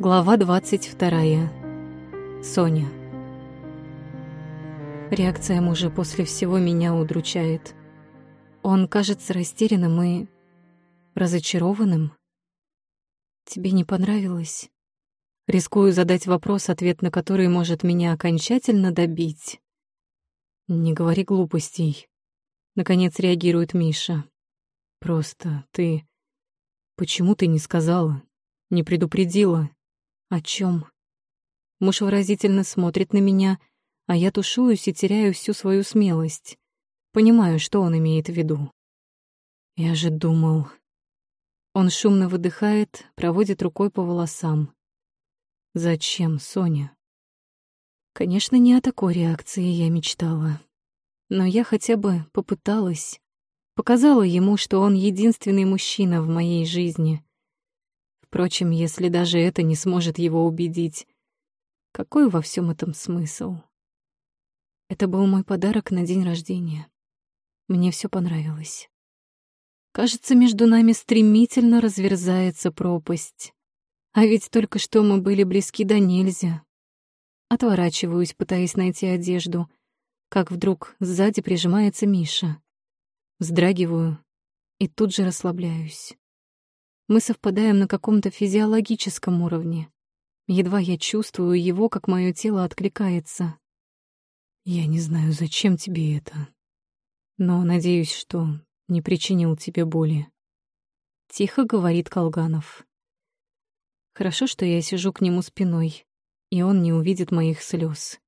Глава 22. Соня. Реакция мужа после всего меня удручает. Он кажется растерянным и разочарованным. Тебе не понравилось? Рискую задать вопрос, ответ на который может меня окончательно добить. Не говори глупостей. Наконец реагирует Миша. Просто ты... Почему ты не сказала? Не предупредила? О чем? Муж выразительно смотрит на меня, а я тушуюсь и теряю всю свою смелость. Понимаю, что он имеет в виду. Я же думал... Он шумно выдыхает, проводит рукой по волосам. Зачем, Соня? Конечно, не о такой реакции я мечтала. Но я хотя бы попыталась. Показала ему, что он единственный мужчина в моей жизни. Впрочем, если даже это не сможет его убедить, какой во всем этом смысл? Это был мой подарок на день рождения. Мне все понравилось. Кажется, между нами стремительно разверзается пропасть. А ведь только что мы были близки до нельзя. Отворачиваюсь, пытаясь найти одежду, как вдруг сзади прижимается Миша. Вздрагиваю и тут же расслабляюсь. Мы совпадаем на каком-то физиологическом уровне. Едва я чувствую его, как мое тело откликается. Я не знаю, зачем тебе это, но надеюсь, что не причинил тебе боли. Тихо говорит Колганов. Хорошо, что я сижу к нему спиной, и он не увидит моих слез.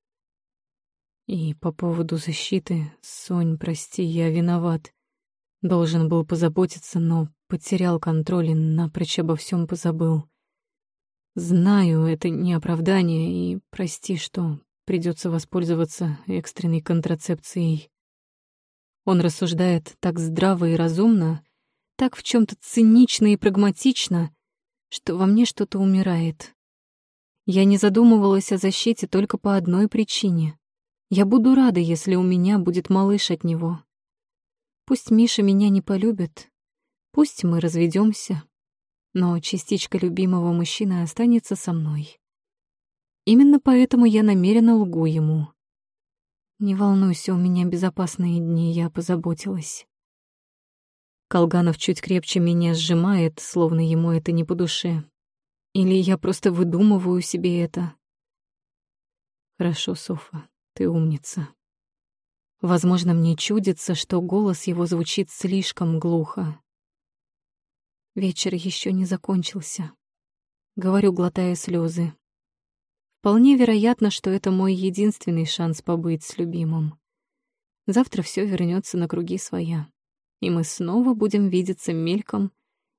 И по поводу защиты, Сонь, прости, я виноват. Должен был позаботиться, но потерял контроль и напрочь обо всем позабыл. Знаю, это не оправдание, и прости, что придется воспользоваться экстренной контрацепцией. Он рассуждает так здраво и разумно, так в чем то цинично и прагматично, что во мне что-то умирает. Я не задумывалась о защите только по одной причине. Я буду рада, если у меня будет малыш от него. Пусть Миша меня не полюбит, Пусть мы разведемся, но частичка любимого мужчины останется со мной. Именно поэтому я намеренно лгу ему. Не волнуйся, у меня безопасные дни, я позаботилась. Колганов чуть крепче меня сжимает, словно ему это не по душе. Или я просто выдумываю себе это. Хорошо, Софа, ты умница. Возможно, мне чудится, что голос его звучит слишком глухо. Вечер еще не закончился. Говорю, глотая слезы. Вполне вероятно, что это мой единственный шанс побыть с любимым. Завтра все вернется на круги своя, и мы снова будем видеться мельком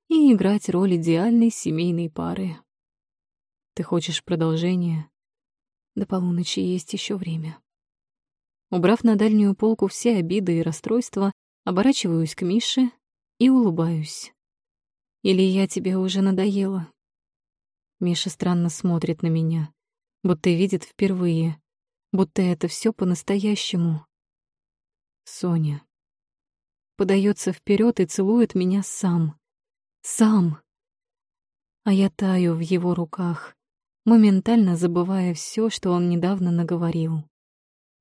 и играть роль идеальной семейной пары. Ты хочешь продолжения? До полуночи есть еще время. Убрав на дальнюю полку все обиды и расстройства, оборачиваюсь к Мише и улыбаюсь. Или я тебе уже надоела?» Миша странно смотрит на меня, будто видит впервые, будто это все по-настоящему. Соня подается вперед и целует меня сам. Сам. А я таю в его руках, моментально забывая все, что он недавно наговорил.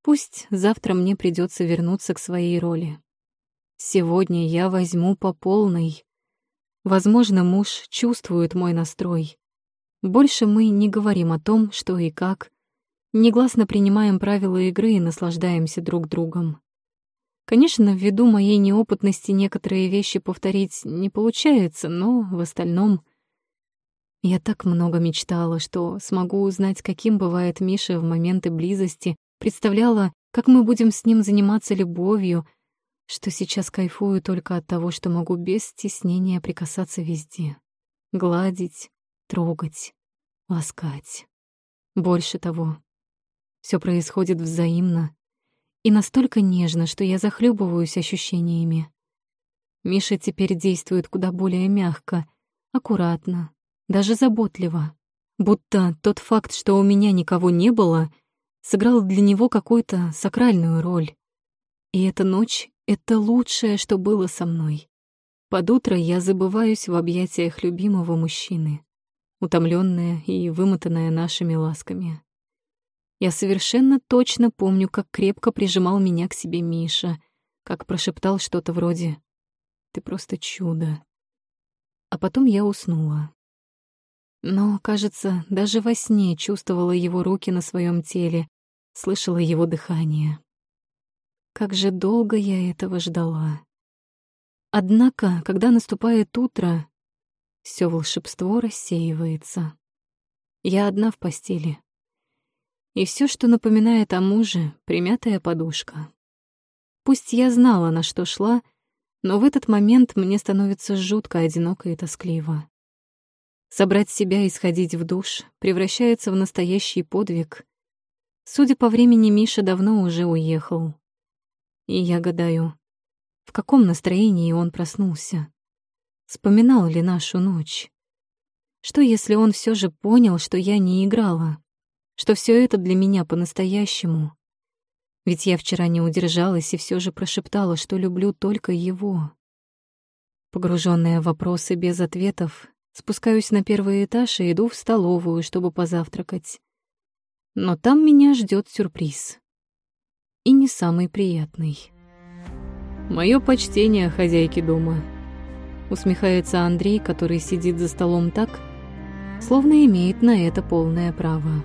Пусть завтра мне придется вернуться к своей роли. Сегодня я возьму по полной. Возможно, муж чувствует мой настрой. Больше мы не говорим о том, что и как. Негласно принимаем правила игры и наслаждаемся друг другом. Конечно, ввиду моей неопытности некоторые вещи повторить не получается, но в остальном... Я так много мечтала, что смогу узнать, каким бывает Миша в моменты близости, представляла, как мы будем с ним заниматься любовью — что сейчас кайфую только от того, что могу без стеснения прикасаться везде. Гладить, трогать, ласкать. Больше того, все происходит взаимно и настолько нежно, что я захлебываюсь ощущениями. Миша теперь действует куда более мягко, аккуратно, даже заботливо. Будто тот факт, что у меня никого не было, сыграл для него какую-то сакральную роль. И эта ночь это лучшее, что было со мной. Под утро я забываюсь в объятиях любимого мужчины. утомленная и вымотанная нашими ласками. Я совершенно точно помню, как крепко прижимал меня к себе Миша, как прошептал что-то вроде «Ты просто чудо». А потом я уснула. Но, кажется, даже во сне чувствовала его руки на своем теле, слышала его дыхание. Как же долго я этого ждала. Однако, когда наступает утро, все волшебство рассеивается. Я одна в постели. И все, что напоминает о муже, примятая подушка. Пусть я знала, на что шла, но в этот момент мне становится жутко одиноко и тоскливо. Собрать себя и сходить в душ превращается в настоящий подвиг. Судя по времени, Миша давно уже уехал. И я гадаю, в каком настроении он проснулся. Вспоминал ли нашу ночь? Что, если он все же понял, что я не играла? Что все это для меня по-настоящему? Ведь я вчера не удержалась и все же прошептала, что люблю только его. Погруженная в вопросы без ответов, спускаюсь на первый этаж и иду в столовую, чтобы позавтракать. Но там меня ждет сюрприз. И не самый приятный. Мое почтение хозяйке дома. Усмехается Андрей, который сидит за столом так, словно имеет на это полное право.